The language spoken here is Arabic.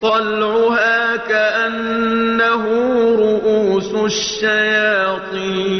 طَلْعُهَا كَأَنَّهُ رؤوس الشَّيَاطِينِ.